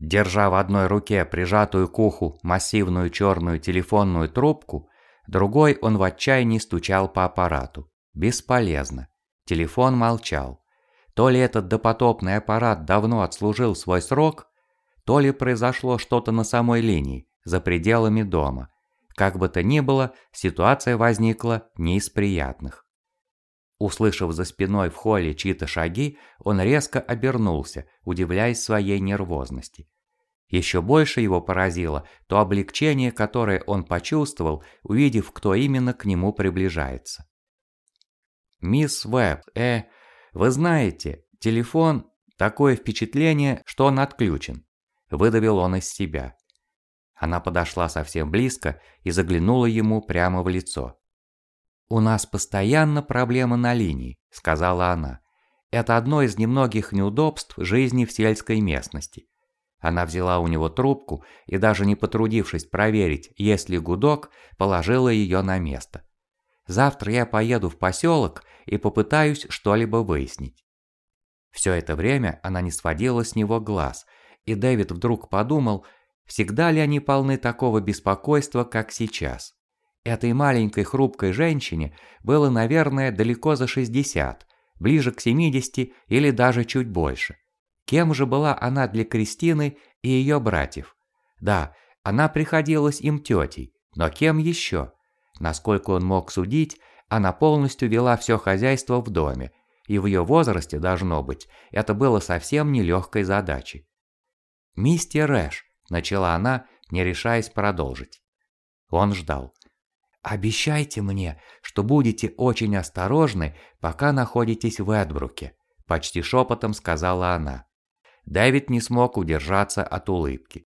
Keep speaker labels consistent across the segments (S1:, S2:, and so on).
S1: Держа в одной руке прижатую к уху массивную черную телефонную трубку, другой он в отчаянии стучал по аппарату. Бесполезно. Телефон молчал. То ли этот допотопный аппарат давно отслужил свой срок, то ли произошло что-то на самой линии, за пределами дома. Как бы то ни было, ситуация возникла не из приятных. Услышав за спиной в холле чьи-то шаги, он резко обернулся, удивляясь своей нервозности. Еще больше его поразило то облегчение, которое он почувствовал, увидев, кто именно к нему приближается. «Мисс Веб, э, вы знаете, телефон, такое впечатление, что он отключен», – выдавил он из себя. Она подошла совсем близко и заглянула ему прямо в лицо. «У нас постоянно проблемы на линии», – сказала она. «Это одно из немногих неудобств жизни в сельской местности». Она взяла у него трубку и даже не потрудившись проверить, есть ли гудок, положила ее на место. «Завтра я поеду в поселок и попытаюсь что-либо выяснить». Все это время она не сводила с него глаз, и Дэвид вдруг подумал, всегда ли они полны такого беспокойства, как сейчас. Этой маленькой хрупкой женщине было, наверное, далеко за 60, ближе к 70 или даже чуть больше. Кем же была она для Кристины и ее братьев? Да, она приходилась им тетей, но кем еще? Насколько он мог судить, она полностью вела все хозяйство в доме, и в ее возрасте, должно быть, это было совсем нелегкой задачей. «Мистер Рэш», – начала она, не решаясь продолжить. Он ждал. «Обещайте мне, что будете очень осторожны, пока находитесь в Эдбруке», – почти шепотом сказала она. Дэвид не смог удержаться от улыбки.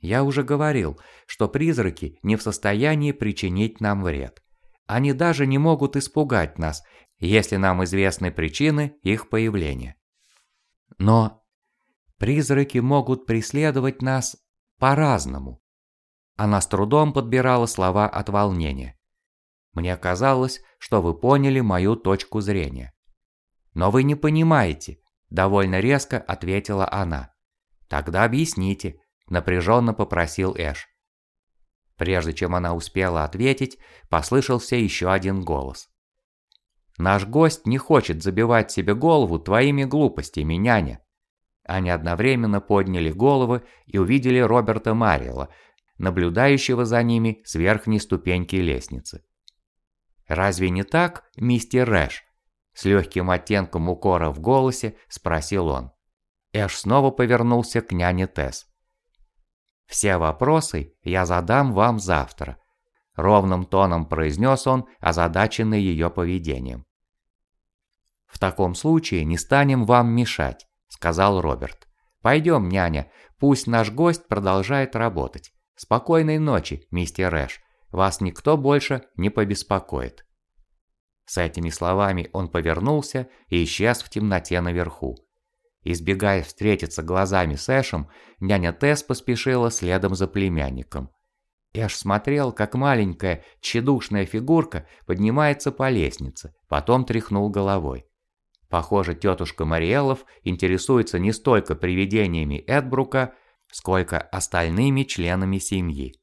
S1: «Я уже говорил, что призраки не в состоянии причинить нам вред. Они даже не могут испугать нас, если нам известны причины их появления. Но призраки могут преследовать нас по-разному. Она с трудом подбирала слова от волнения. Мне казалось, что вы поняли мою точку зрения. Но вы не понимаете, довольно резко ответила она. Тогда объясните, напряженно попросил Эш. Прежде чем она успела ответить, послышался еще один голос. «Наш гость не хочет забивать себе голову твоими глупостями, няня». Они одновременно подняли головы и увидели Роберта Марилла, наблюдающего за ними с верхней ступеньки лестницы. «Разве не так, мистер Рэш?» С легким оттенком укора в голосе спросил он. Эш снова повернулся к няне Тесс. «Все вопросы я задам вам завтра», – ровным тоном произнес он, озадаченный ее поведением. «В таком случае не станем вам мешать», – сказал Роберт. «Пойдем, няня, пусть наш гость продолжает работать. Спокойной ночи, мистер Рэш. Вас никто больше не побеспокоит. С этими словами он повернулся и исчез в темноте наверху. Избегая встретиться глазами с Эшем, няня Тесс поспешила следом за племянником. Эш смотрел, как маленькая, тщедушная фигурка поднимается по лестнице, потом тряхнул головой. Похоже, тетушка Мариэлов интересуется не столько привидениями Эдбрука, сколько остальными членами семьи.